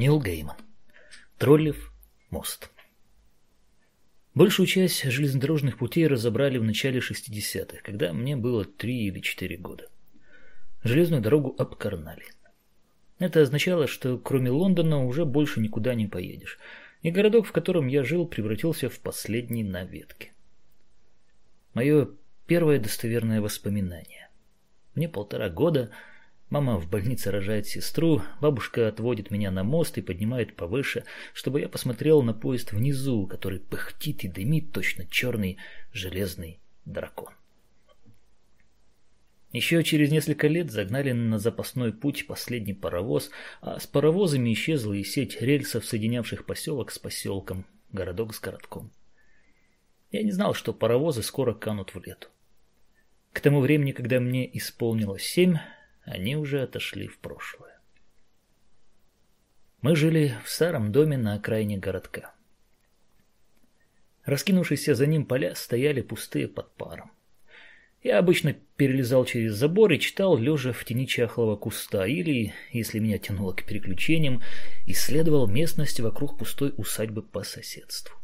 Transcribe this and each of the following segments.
Нил Гейман. Троллев мост. Большую часть железнодорожных путей разобрали в начале 60-х, когда мне было 3 или 4 года. Железную дорогу обкарнали. Это означало, что кроме Лондона уже больше никуда не поедешь, и городок, в котором я жил, превратился в последний на ветке. Мое первое достоверное воспоминание. Мне полтора года – Мама в больнице рожает сестру, бабушка отводит меня на мост и поднимает повыше, чтобы я посмотрел на поезд внизу, который пыхтит и дымит точно черный железный дракон. Еще через несколько лет загнали на запасной путь последний паровоз, а с паровозами исчезла и сеть рельсов, соединявших поселок с поселком, городок с городком. Я не знал, что паровозы скоро канут в лету. К тому времени, когда мне исполнилось семь, они уже отошли в прошлое. Мы жили в старом доме на окраине городка. Раскинувшиеся за ним поля стояли пустые под паром. Я обычно перелезал через забор и читал, лежа в тени чахлого куста, или, если меня тянуло к переключениям, исследовал местность вокруг пустой усадьбы по соседству.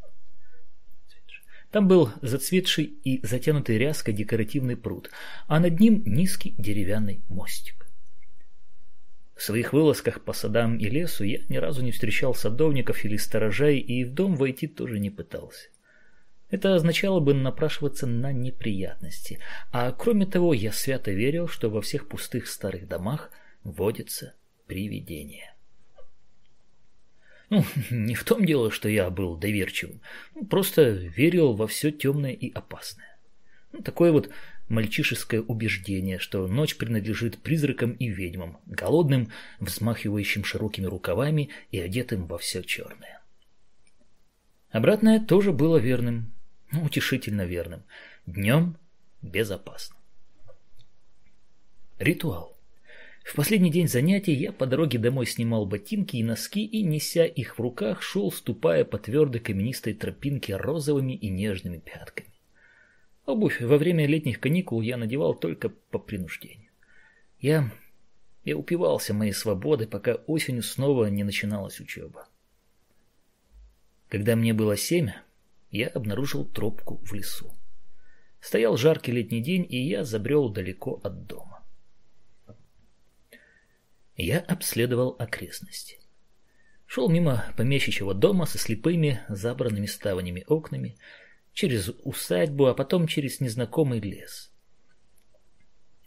Там был зацветший и затянутый ряской декоративный пруд, а над ним низкий деревянный мостик. В своих вылазках по садам и лесу я ни разу не встречал садовников или сторожей и в дом войти тоже не пытался. Это означало бы напрашиваться на неприятности, а кроме того я свято верил, что во всех пустых старых домах водится привидение. Ну, не в том дело, что я был доверчивым. Просто верил во все темное и опасное. Ну, такое вот мальчишеское убеждение, что ночь принадлежит призракам и ведьмам, голодным, взмахивающим широкими рукавами и одетым во все черное. Обратное тоже было верным, ну, утешительно верным. Днем безопасно. Ритуал. В последний день занятий я по дороге домой снимал ботинки и носки и, неся их в руках, шел, ступая по твердой каменистой тропинке розовыми и нежными пятками. Обувь во время летних каникул я надевал только по принуждению. Я... я упивался моей свободой, пока осенью снова не начиналась учеба. Когда мне было семь, я обнаружил тропку в лесу. Стоял жаркий летний день, и я забрел далеко от дома. Я обследовал окрестности. Шел мимо помещичьего дома со слепыми, забранными ставнями окнами, через усадьбу, а потом через незнакомый лес.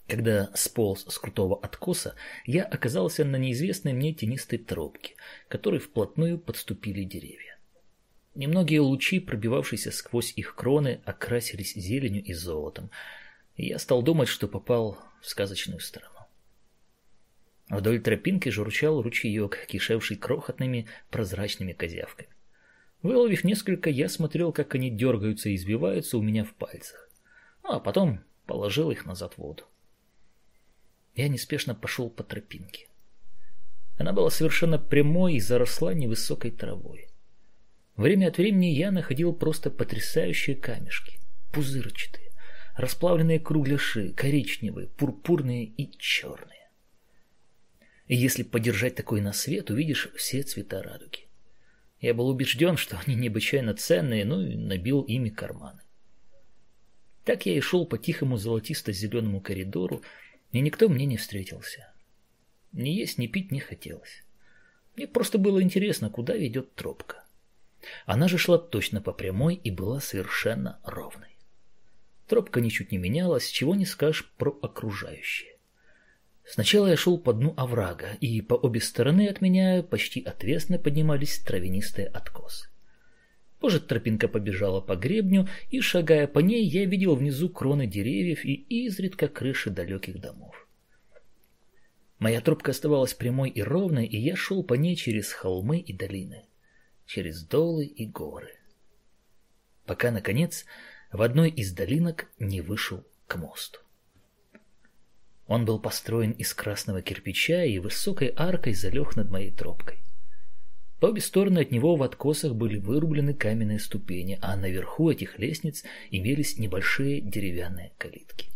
Когда сполз с крутого откоса, я оказался на неизвестной мне тенистой тропке, которой вплотную подступили деревья. Немногие лучи, пробивавшиеся сквозь их кроны, окрасились зеленью и золотом, и я стал думать, что попал в сказочную страну. Вдоль тропинки журчал ручеек, кишевший крохотными прозрачными козявками. Выловив несколько, я смотрел, как они дергаются и избиваются у меня в пальцах. А потом положил их назад в воду. Я неспешно пошел по тропинке. Она была совершенно прямой и заросла невысокой травой. Время от времени я находил просто потрясающие камешки, пузырчатые, расплавленные кругляши, коричневые, пурпурные и черные. И если подержать такой на свет, увидишь все цвета радуги. Я был убежден, что они необычайно ценные, ну и набил ими карманы. Так я и шел по тихому золотисто-зеленому коридору, и никто мне не встретился. Ни есть, ни пить не хотелось. Мне просто было интересно, куда ведет тропка. Она же шла точно по прямой и была совершенно ровной. Тропка ничуть не менялась, чего не скажешь про окружающее. Сначала я шел по дну оврага, и по обе стороны от меня почти отвесно поднимались травянистые откосы. Позже тропинка побежала по гребню, и, шагая по ней, я видел внизу кроны деревьев и изредка крыши далеких домов. Моя тропка оставалась прямой и ровной, и я шел по ней через холмы и долины, через долы и горы. Пока, наконец, в одной из долинок не вышел к мосту. Он был построен из красного кирпича и высокой аркой залег над моей тропкой. По обе стороны от него в откосах были вырублены каменные ступени, а наверху этих лестниц имелись небольшие деревянные калитки.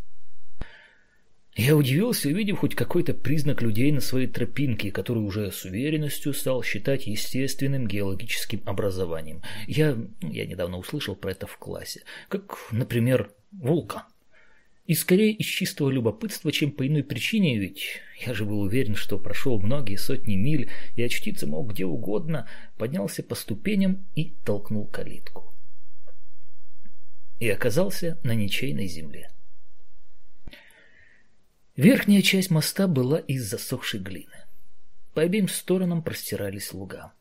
Я удивился, увидев хоть какой-то признак людей на своей тропинке, который уже с уверенностью стал считать естественным геологическим образованием. Я, я недавно услышал про это в классе. Как, например, вулкан. И скорее из чистого любопытства, чем по иной причине, ведь я же был уверен, что прошел многие сотни миль и очтиться мог где угодно, поднялся по ступеням и толкнул калитку. И оказался на ничейной земле. Верхняя часть моста была из засохшей глины. По обеим сторонам простирались луга.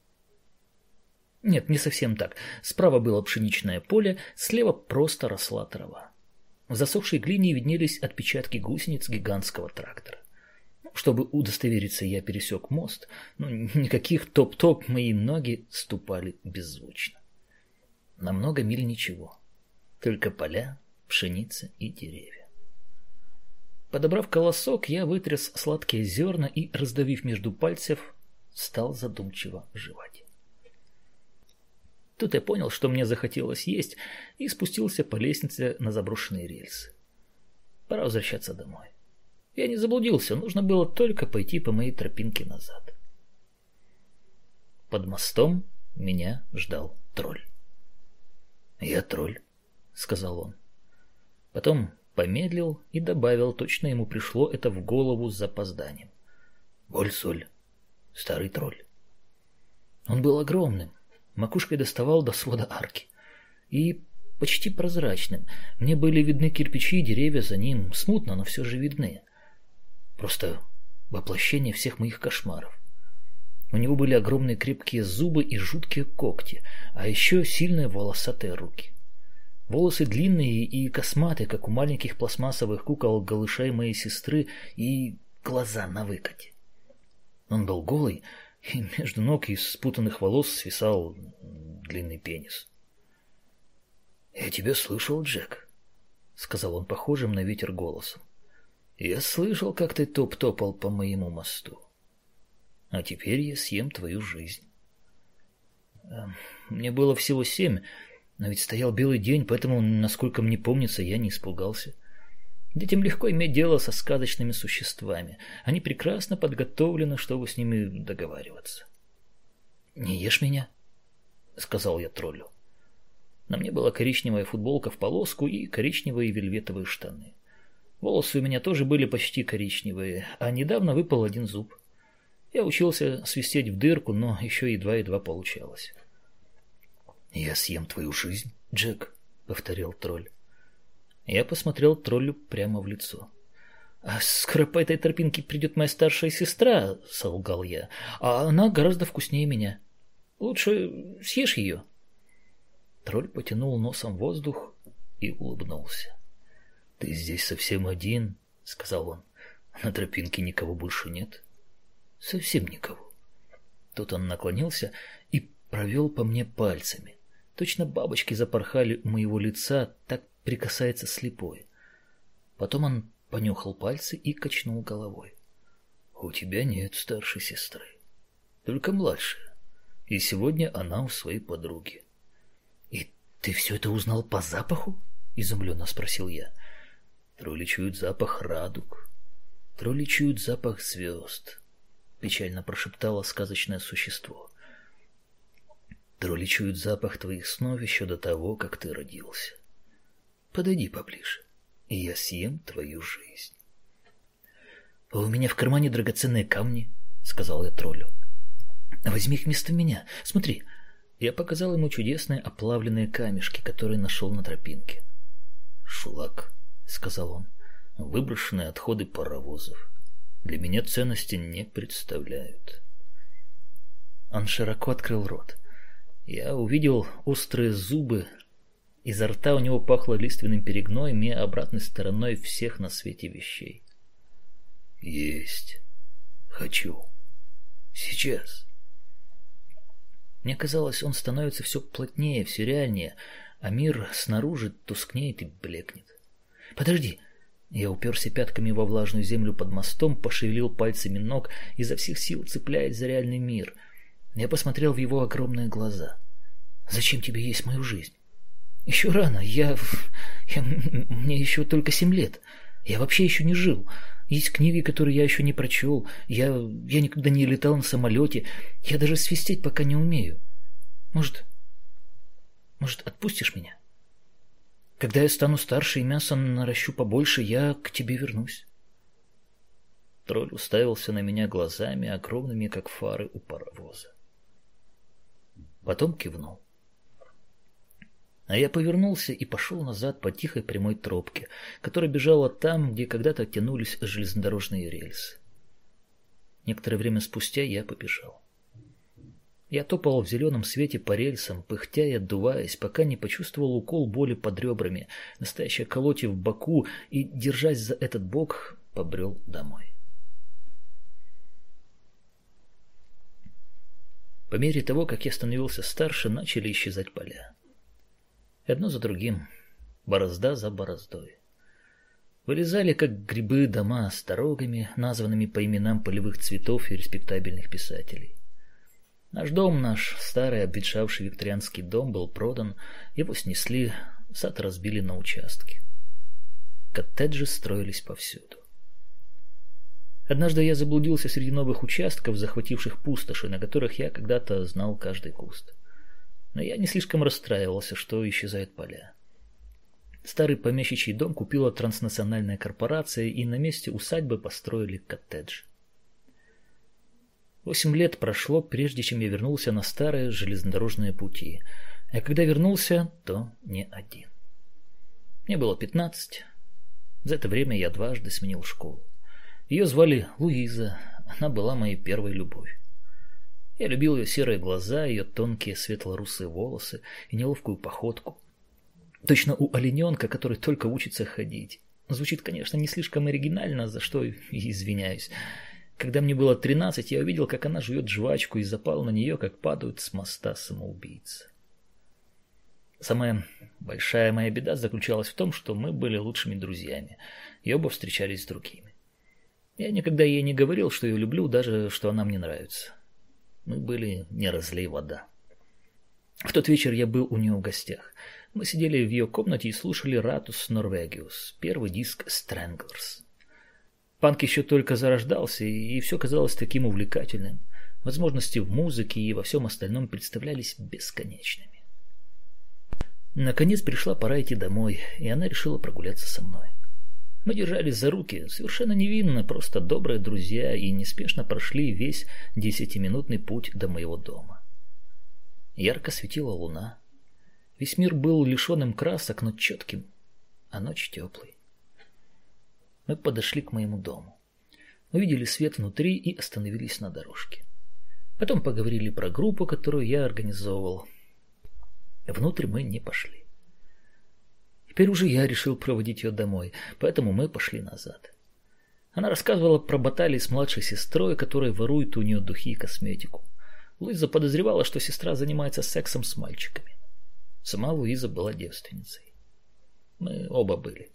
Нет, не совсем так. Справа было пшеничное поле, слева просто росла трава. В засохшей глине виднелись отпечатки гусениц гигантского трактора. Чтобы удостовериться, я пересек мост, но никаких топ-топ мои ноги ступали беззвучно. На много миль ничего, только поля, пшеница и деревья. Подобрав колосок, я вытряс сладкие зерна и, раздавив между пальцев, стал задумчиво жевать. Тут я понял, что мне захотелось есть, и спустился по лестнице на заброшенные рельсы. Пора возвращаться домой. Я не заблудился, нужно было только пойти по моей тропинке назад. Под мостом меня ждал тролль. «Я тролль», — сказал он. Потом помедлил и добавил, точно ему пришло это в голову с запозданием. Боль-соль, старый тролль. Он был огромным, макушкой доставал до свода арки. И почти прозрачным. Мне были видны кирпичи и деревья за ним, смутно, но все же видны. Просто воплощение всех моих кошмаров. У него были огромные крепкие зубы и жуткие когти, а еще сильные волосатые руки. Волосы длинные и косматые, как у маленьких пластмассовых кукол голышей моей сестры, и глаза на выкате. Он был голый, и между ног из спутанных волос свисал длинный пенис. «Я тебя слышал, Джек», — сказал он похожим на ветер голосом. «Я слышал, как ты топ-топал по моему мосту. А теперь я съем твою жизнь». Эм, мне было всего семь, но ведь стоял белый день, поэтому, насколько мне помнится, я не испугался. Детям легко иметь дело со сказочными существами. Они прекрасно подготовлены, чтобы с ними договариваться. «Не ешь меня», — сказал я троллю. На мне была коричневая футболка в полоску и коричневые вельветовые штаны. Волосы у меня тоже были почти коричневые, а недавно выпал один зуб. Я учился свистеть в дырку, но еще едва-едва получалось. «Я съем твою жизнь, Джек», — повторил тролль. Я посмотрел троллю прямо в лицо. «А скоро по этой тропинке придет моя старшая сестра», — солгал я, — «а она гораздо вкуснее меня. Лучше съешь ее». Тролль потянул носом воздух и улыбнулся. «Ты здесь совсем один», — сказал он. «На тропинке никого больше нет?» «Совсем никого». Тут он наклонился и провел по мне пальцами. Точно бабочки запорхали у моего лица, так прикасается слепой. Потом он понюхал пальцы и качнул головой. «У тебя нет старшей сестры, только младшая, и сегодня она у своей подруги». «И ты все это узнал по запаху?» — изумленно спросил я. «Тролли чуют запах радуг, тролли чуют запах звезд», — печально прошептало сказочное существо. Тролли чуют запах твоих снов еще до того, как ты родился. Подойди поближе, и я съем твою жизнь. — У меня в кармане драгоценные камни, — сказал я троллю. — Возьми их вместо меня. Смотри. Я показал ему чудесные оплавленные камешки, которые нашел на тропинке. — Шлак, — сказал он, — выброшенные отходы паровозов. Для меня ценности не представляют. Он широко открыл рот. Я увидел острые зубы. Изо рта у него пахло лиственным перегноем и обратной стороной всех на свете вещей. Есть. Хочу. Сейчас. Мне казалось, он становится все плотнее, все реальнее, а мир снаружи тускнеет и блекнет. Подожди. Я уперся пятками во влажную землю под мостом, пошевелил пальцами ног, изо всех сил цепляясь за реальный мир — я посмотрел в его огромные глаза. «Зачем тебе есть мою жизнь?» «Еще рано. Я... я... Мне еще только семь лет. Я вообще еще не жил. Есть книги, которые я еще не прочел. Я, я никогда не летал на самолете. Я даже свистеть пока не умею. Может, может, отпустишь меня? Когда я стану старше и мясо наращу побольше, я к тебе вернусь. Тролль уставился на меня глазами, огромными, как фары у паровоза. Потом кивнул. А я повернулся и пошел назад по тихой прямой тропке, которая бежала там, где когда-то тянулись железнодорожные рельсы. Некоторое время спустя я побежал. Я топал в зеленом свете по рельсам, пыхтя и отдуваясь, пока не почувствовал укол боли под ребрами, настоящее колотье в боку, и, держась за этот бок, побрел домой. По мере того, как я становился старше, начали исчезать поля. Одно за другим, борозда за бороздой. Вылезали, как грибы, дома с дорогами, названными по именам полевых цветов и респектабельных писателей. Наш дом, наш старый обветшавший викторианский дом был продан, его снесли, сад разбили на участки. Коттеджи строились повсюду. Однажды я заблудился среди новых участков, захвативших пустоши, на которых я когда-то знал каждый куст. Но я не слишком расстраивался, что исчезают поля. Старый помещичий дом купила транснациональная корпорация, и на месте усадьбы построили коттедж. Восемь лет прошло, прежде чем я вернулся на старые железнодорожные пути. А когда вернулся, то не один. Мне было пятнадцать. За это время я дважды сменил школу. Ее звали Луиза. Она была моей первой любовью. Я любил ее серые глаза, ее тонкие светло-русые волосы и неловкую походку. Точно у олененка, который только учится ходить. Звучит, конечно, не слишком оригинально, за что и извиняюсь. Когда мне было тринадцать, я увидел, как она жует жвачку и запал на нее, как падают с моста самоубийцы. Самая большая моя беда заключалась в том, что мы были лучшими друзьями, и оба встречались с другими. Я никогда ей не говорил, что ее люблю, даже что она мне нравится. Мы были не разлей вода. В тот вечер я был у нее в гостях. Мы сидели в ее комнате и слушали «Ратус Норвегиус», первый диск «Stranglers». Панк еще только зарождался, и все казалось таким увлекательным. Возможности в музыке и во всем остальном представлялись бесконечными. Наконец пришла пора идти домой, и она решила прогуляться со мной. Мы держались за руки, совершенно невинно, просто добрые друзья, и неспешно прошли весь десятиминутный путь до моего дома. Ярко светила луна. Весь мир был лишенным красок, но четким, а ночь теплой. Мы подошли к моему дому. Увидели свет внутри и остановились на дорожке. Потом поговорили про группу, которую я организовывал. Внутрь мы не пошли. Теперь уже я решил проводить ее домой, поэтому мы пошли назад. Она рассказывала про баталии с младшей сестрой, которая ворует у нее духи и косметику. Луиза подозревала, что сестра занимается сексом с мальчиками. Сама Луиза была девственницей. Мы оба были.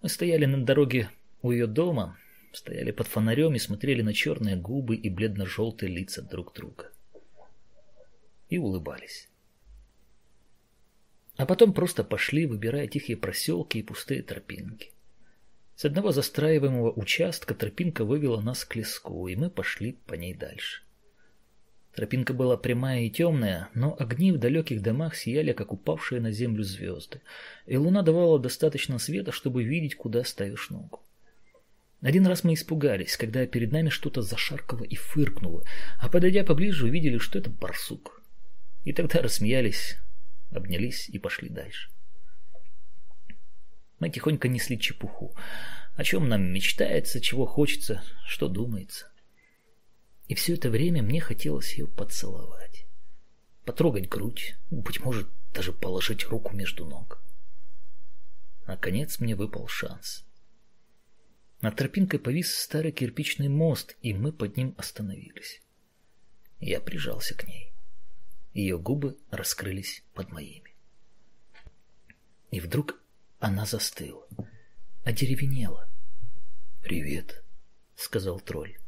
Мы стояли на дороге у ее дома, стояли под фонарем и смотрели на черные губы и бледно-желтые лица друг друга. И улыбались. А потом просто пошли, выбирая тихие проселки и пустые тропинки. С одного застраиваемого участка тропинка вывела нас к леску, и мы пошли по ней дальше. Тропинка была прямая и темная, но огни в далеких домах сияли, как упавшие на землю звезды, и луна давала достаточно света, чтобы видеть, куда ставишь ногу. Один раз мы испугались, когда перед нами что-то зашаркало и фыркнуло, а подойдя поближе, увидели, что это барсук. И тогда рассмеялись, обнялись и пошли дальше. Мы тихонько несли чепуху. О чем нам мечтается, чего хочется, что думается. И все это время мне хотелось ее поцеловать. Потрогать грудь, быть может, даже положить руку между ног. Наконец мне выпал шанс. Над тропинкой повис старый кирпичный мост, и мы под ним остановились. Я прижался к ней. Ее губы раскрылись под моими. И вдруг она застыла, одеревенела. «Привет», — сказал тролль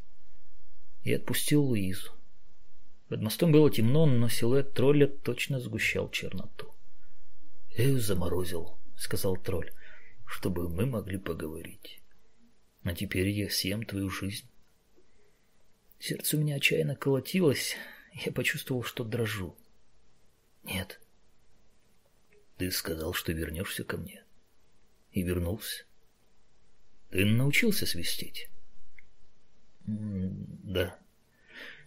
и отпустил Луизу. Под мостом было темно, но силуэт тролля точно сгущал черноту. «Я заморозил», — сказал тролль, — «чтобы мы могли поговорить». А теперь я съем твою жизнь. Сердце у меня отчаянно колотилось, я почувствовал, что дрожу. Нет. Ты сказал, что вернешься ко мне. И вернулся. Ты научился свистеть? Да.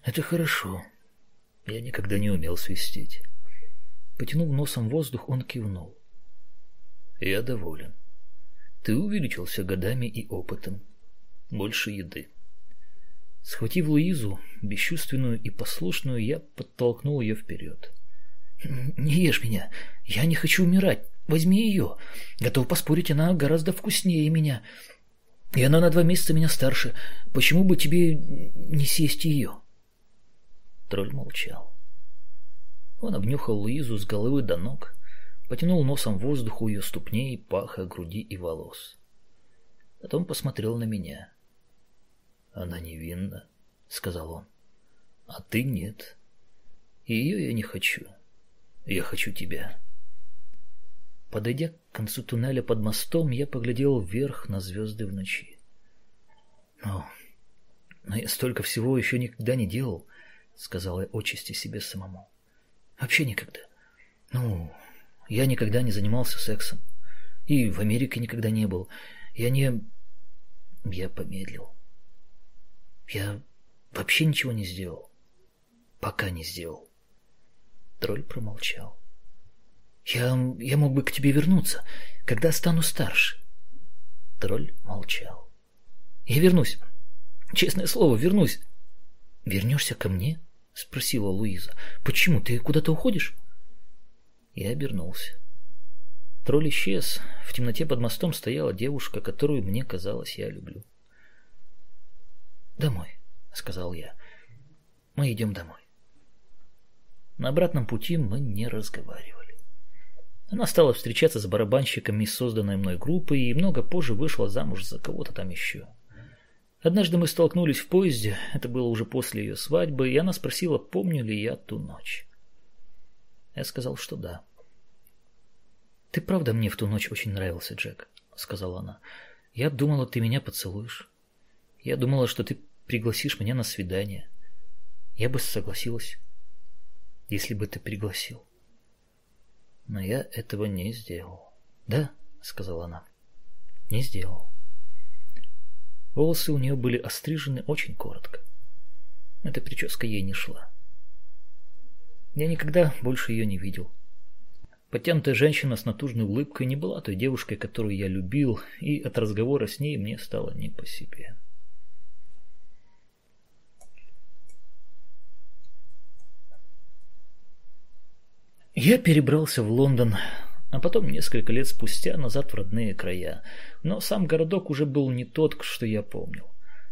Это хорошо. Я никогда не умел свистеть. Потянув носом воздух, он кивнул. Я доволен. Ты увеличился годами и опытом. Больше еды. Схватив Луизу, бесчувственную и послушную, я подтолкнул ее вперед. «Не ешь меня! Я не хочу умирать! Возьми ее! Готов поспорить, она гораздо вкуснее меня. И она на два месяца меня старше. Почему бы тебе не съесть ее?» Тролль молчал. Он обнюхал Луизу с головы до ног, потянул носом воздух у ее ступней, паха, груди и волос. Потом посмотрел на меня. «Она невинна», — сказал он. «А ты нет. И ее я не хочу. Я хочу тебя». Подойдя к концу туннеля под мостом, я поглядел вверх на звезды в ночи. «Но, но я столько всего еще никогда не делал», — сказал я отчасти себе самому. «Вообще никогда. Ну, я никогда не занимался сексом. И в Америке никогда не был. Я не... Я помедлил. Я вообще ничего не сделал. Пока не сделал. Тролль промолчал. Я, я мог бы к тебе вернуться, когда стану старше. Тролль молчал. Я вернусь. Честное слово, вернусь. Вернешься ко мне? Спросила Луиза. Почему? Ты куда-то уходишь? Я обернулся. Тролль исчез. В темноте под мостом стояла девушка, которую мне казалось я люблю. «Домой», — сказал я. «Мы идем домой». На обратном пути мы не разговаривали. Она стала встречаться с барабанщиками из созданной мной группы и много позже вышла замуж за кого-то там еще. Однажды мы столкнулись в поезде, это было уже после ее свадьбы, и она спросила, помню ли я ту ночь. Я сказал, что да. «Ты правда мне в ту ночь очень нравился, Джек», — сказала она. «Я думала, ты меня поцелуешь. Я думала, что ты пригласишь меня на свидание. Я бы согласилась, если бы ты пригласил. Но я этого не сделал. Да, сказала она. Не сделал. Волосы у нее были острижены очень коротко. Эта прическа ей не шла. Я никогда больше ее не видел. Потянутая женщина с натужной улыбкой не была той девушкой, которую я любил, и от разговора с ней мне стало не по себе. Я перебрался в Лондон, а потом несколько лет спустя назад в родные края. Но сам городок уже был не тот, что я помнил.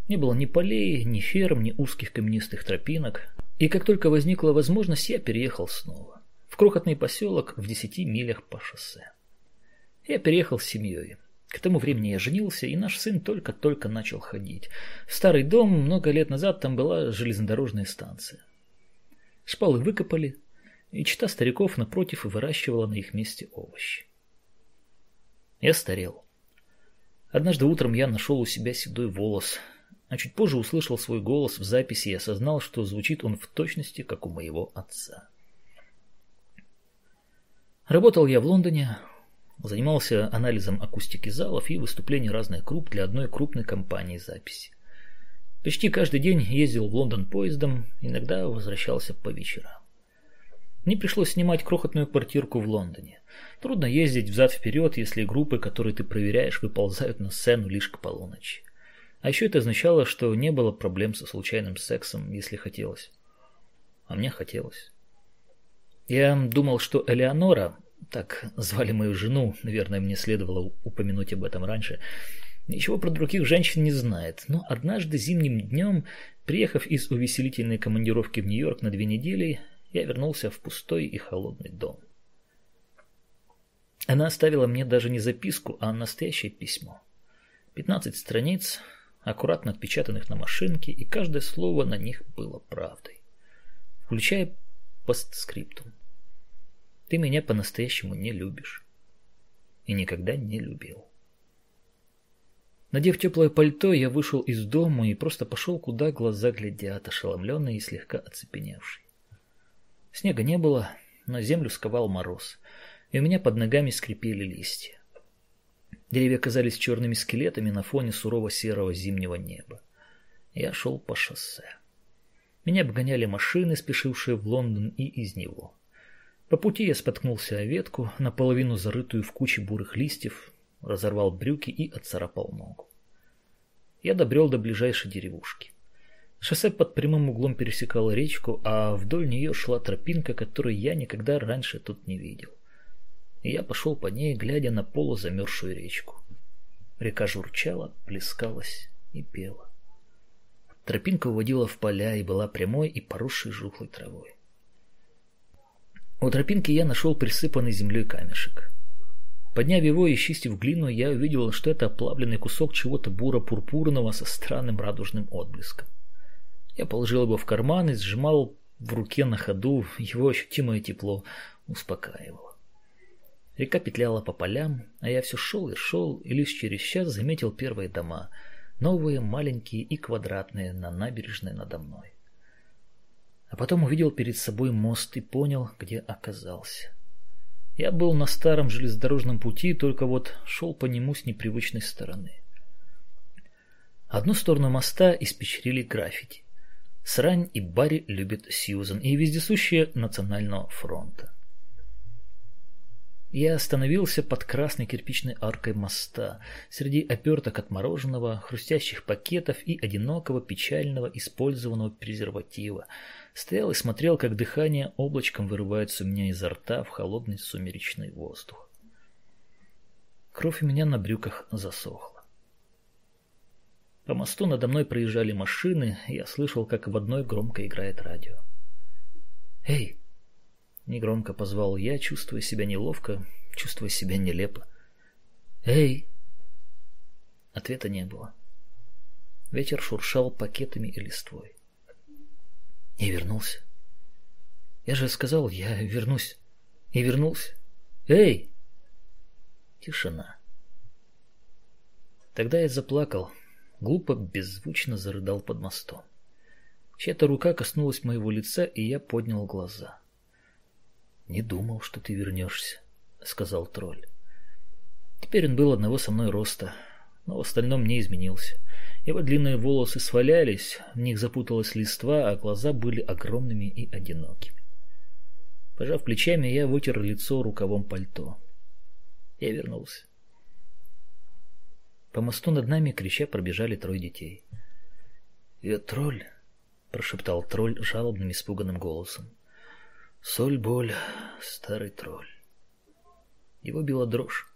Не было ни полей, ни ферм, ни узких каменистых тропинок. И как только возникла возможность, я переехал снова. В крохотный поселок в десяти милях по шоссе. Я переехал с семьей. К тому времени я женился, и наш сын только-только начал ходить. В старый дом много лет назад там была железнодорожная станция. Шпалы выкопали, и чита стариков напротив выращивала на их месте овощи. Я старел. Однажды утром я нашел у себя седой волос, а чуть позже услышал свой голос в записи и осознал, что звучит он в точности, как у моего отца. Работал я в Лондоне, занимался анализом акустики залов и выступлений разных групп для одной крупной компании записи. Почти каждый день ездил в Лондон поездом, иногда возвращался по вечерам. Мне пришлось снимать крохотную квартирку в Лондоне. Трудно ездить взад-вперед, если группы, которые ты проверяешь, выползают на сцену лишь к полуночи. А еще это означало, что не было проблем со случайным сексом, если хотелось. А мне хотелось. Я думал, что Элеонора, так звали мою жену, наверное, мне следовало упомянуть об этом раньше, ничего про других женщин не знает. Но однажды зимним днем, приехав из увеселительной командировки в Нью-Йорк на две недели, я вернулся в пустой и холодный дом. Она оставила мне даже не записку, а настоящее письмо. Пятнадцать страниц, аккуратно отпечатанных на машинке, и каждое слово на них было правдой. Включая постскриптум. Ты меня по-настоящему не любишь. И никогда не любил. Надев теплое пальто, я вышел из дома и просто пошел, куда глаза глядят, ошеломленный и слегка оцепеневший. Снега не было, но землю сковал мороз, и у меня под ногами скрипели листья. Деревья казались черными скелетами на фоне сурово-серого зимнего неба. Я шел по шоссе. Меня обгоняли машины, спешившие в Лондон и из него. По пути я споткнулся о ветку, наполовину зарытую в куче бурых листьев, разорвал брюки и отцарапал ногу. Я добрел до ближайшей деревушки. Шоссе под прямым углом пересекало речку, а вдоль нее шла тропинка, которую я никогда раньше тут не видел. И я пошел по ней, глядя на полузамерзшую речку. Река журчала, плескалась и пела. Тропинка уводила в поля и была прямой и поросшей жухлой травой. У тропинки я нашел присыпанный землей камешек. Подняв его и чистив глину, я увидел, что это оплавленный кусок чего-то буро-пурпурного со странным радужным отблеском. Я положил его в карман и сжимал в руке на ходу, его ощутимое тепло успокаивало. Река петляла по полям, а я все шел и шел, и лишь через час заметил первые дома, новые, маленькие и квадратные, на набережной надо мной. А потом увидел перед собой мост и понял, где оказался. Я был на старом железнодорожном пути, только вот шел по нему с непривычной стороны. Одну сторону моста испечрили граффити. Срань и Барри любят Сьюзан и вездесущие Национального фронта. Я остановился под красной кирпичной аркой моста, среди оперток от мороженого, хрустящих пакетов и одинокого печального использованного презерватива, Стоял и смотрел, как дыхание облачком вырывается у меня изо рта в холодный сумеречный воздух. Кровь у меня на брюках засохла. По мосту надо мной проезжали машины, я слышал, как в одной громко играет радио. «Эй!» — негромко позвал я, чувствуя себя неловко, чувствуя себя нелепо. «Эй!» Ответа не было. Ветер шуршал пакетами и листвой. И вернулся. Я же сказал, я вернусь. И вернулся. Эй! Тишина. Тогда я заплакал, глупо, беззвучно зарыдал под мостом. Чья-то рука коснулась моего лица, и я поднял глаза. «Не думал, что ты вернешься», — сказал тролль. Теперь он был одного со мной роста, но в остальном не изменился. Его длинные волосы свалялись, в них запуталась листва, а глаза были огромными и одинокими. Пожав плечами, я вытер лицо рукавом пальто. Я вернулся. По мосту над нами, крича, пробежали трое детей. «Я тролль», — прошептал тролль жалобным, испуганным голосом. «Соль, боль, старый тролль». Его била дрожь.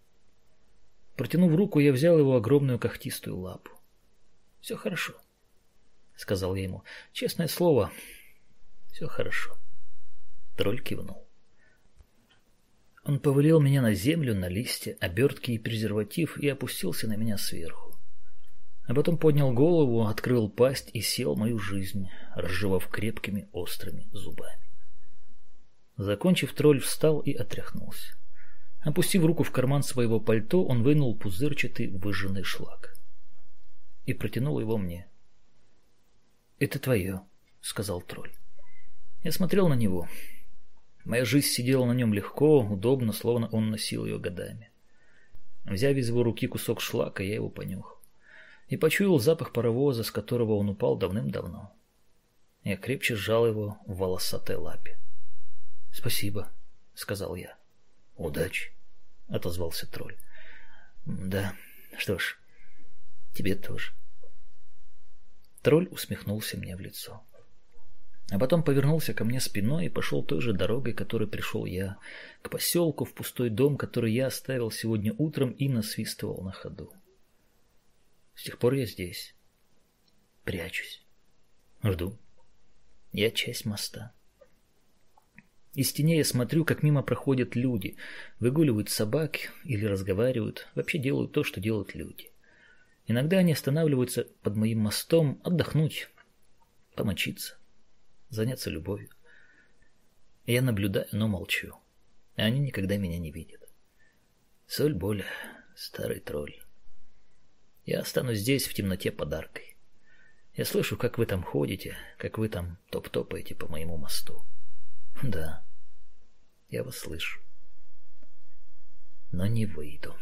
Протянув руку, я взял его огромную когтистую лапу. Все хорошо, сказал я ему. Честное слово, все хорошо. Тролль кивнул. Он повалил меня на землю, на листья, обертки и презерватив и опустился на меня сверху. А потом поднял голову, открыл пасть и сел мою жизнь, разжевав крепкими острыми зубами. Закончив, тролль встал и отряхнулся. Опустив руку в карман своего пальто, он вынул пузырчатый выжженный шлак и протянул его мне. «Это твое», — сказал тролль. Я смотрел на него. Моя жизнь сидела на нем легко, удобно, словно он носил ее годами. Взяв из его руки кусок шлака, я его понюхал. И почуял запах паровоза, с которого он упал давным-давно. Я крепче сжал его в волосатой лапе. «Спасибо», — сказал я. «Удачи», — отозвался тролль. «Да, что ж, тебе тоже». Тролль усмехнулся мне в лицо. А потом повернулся ко мне спиной и пошел той же дорогой, которой пришел я, к поселку, в пустой дом, который я оставил сегодня утром и насвистывал на ходу. С тех пор я здесь. Прячусь. Жду. Я часть моста. Из теней я смотрю, как мимо проходят люди, выгуливают собак или разговаривают, вообще делают то, что делают люди. Иногда они останавливаются под моим мостом отдохнуть, помочиться, заняться любовью. Я наблюдаю, но молчу. И они никогда меня не видят. Соль боля, старый тролль. Я останусь здесь в темноте подаркой. Я слышу, как вы там ходите, как вы там топ-топаете по моему мосту. Да, я вас слышу. Но не выйду.